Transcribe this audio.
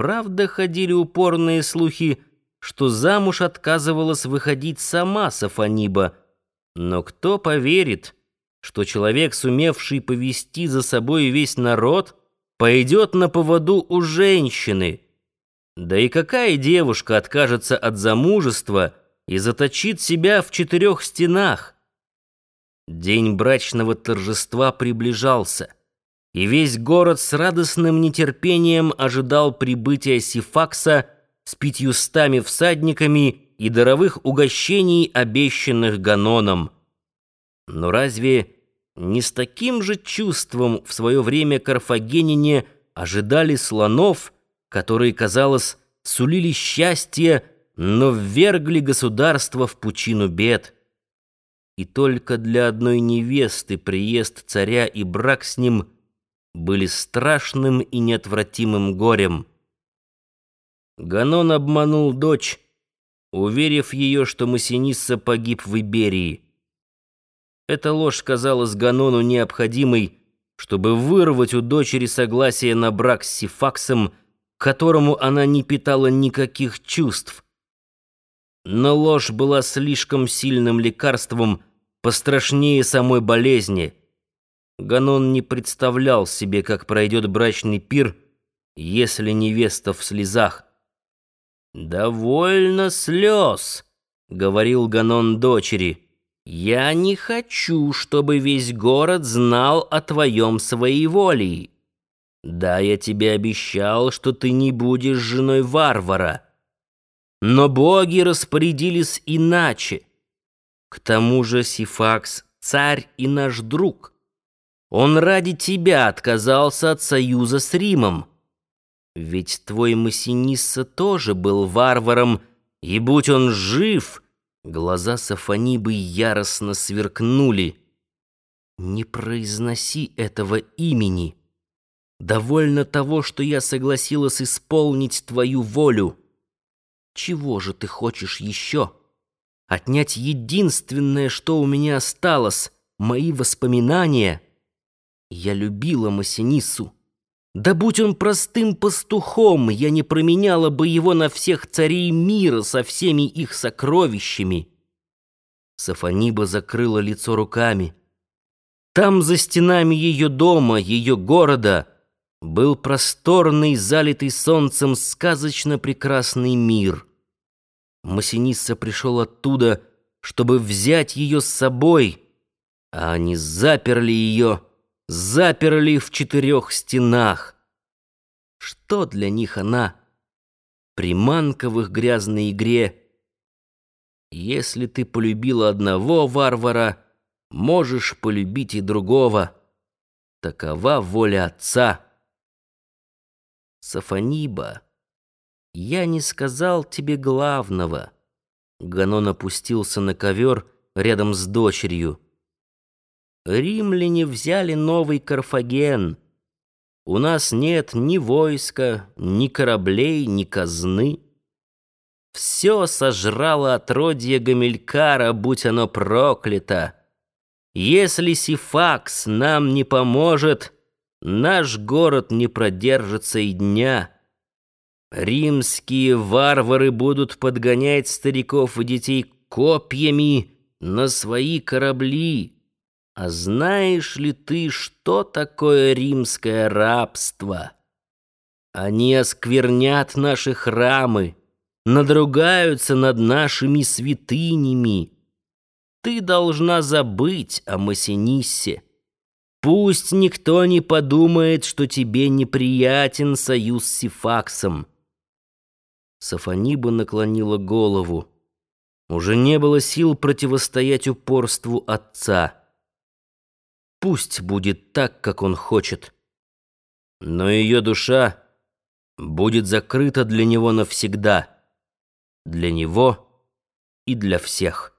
Правда, ходили упорные слухи, что замуж отказывалась выходить сама Сафониба. Но кто поверит, что человек, сумевший повести за собой весь народ, пойдет на поводу у женщины? Да и какая девушка откажется от замужества и заточит себя в четырех стенах? День брачного торжества приближался, и весь город с радостным нетерпением ожидал прибытия Сифакса с пятьюстами всадниками и даровых угощений, обещанных Ганоном. Но разве не с таким же чувством в свое время карфагенине ожидали слонов, которые, казалось, сулили счастье, но ввергли государство в пучину бед? и только для одной невесты приезд царя и брак с ним были страшным и неотвратимым горем. Ганон обманул дочь, уверив ее, что Массинисса погиб в Иберии. Эта ложь казалась Ганону необходимой, чтобы вырвать у дочери согласие на брак с Сифаксом, к которому она не питала никаких чувств. Но ложь была слишком сильным лекарством, пострашнее самой болезни. Ганон не представлял себе, как пройдет брачный пир, если невеста в слезах. «Довольно слез», — говорил Ганон дочери. «Я не хочу, чтобы весь город знал о твоем своеволии. Да, я тебе обещал, что ты не будешь женой варвара. Но боги распорядились иначе». К тому же Сифакс — царь и наш друг. Он ради тебя отказался от союза с Римом. Ведь твой Массинисса тоже был варваром, и будь он жив, глаза Сафонибы яростно сверкнули. Не произноси этого имени. Довольно того, что я согласилась исполнить твою волю. Чего же ты хочешь еще?» отнять единственное, что у меня осталось, мои воспоминания. Я любила Масинису. Да будь он простым пастухом, я не променяла бы его на всех царей мира со всеми их сокровищами. Сафониба закрыла лицо руками. Там, за стенами ее дома, ее города, был просторный, залитый солнцем сказочно прекрасный мир — Масинисса пришел оттуда, чтобы взять ее с собой, а они заперли ее, заперли в четырех стенах. Что для них она? Приманка в их грязной игре. Если ты полюбила одного варвара, можешь полюбить и другого. Такова воля отца. Сафониба. «Я не сказал тебе главного». Ганон опустился на ковер рядом с дочерью. «Римляне взяли новый Карфаген. У нас нет ни войска, ни кораблей, ни казны. Все сожрало отродье Гамилькара, будь оно проклято. Если Сифакс нам не поможет, наш город не продержится и дня». Римские варвары будут подгонять стариков и детей копьями на свои корабли. А знаешь ли ты, что такое римское рабство? Они осквернят наши храмы, надругаются над нашими святынями. Ты должна забыть о Массиниссе. Пусть никто не подумает, что тебе неприятен союз с Сифаксом. Сафониба наклонила голову. Уже не было сил противостоять упорству отца. Пусть будет так, как он хочет. Но ее душа будет закрыта для него навсегда. Для него и для всех.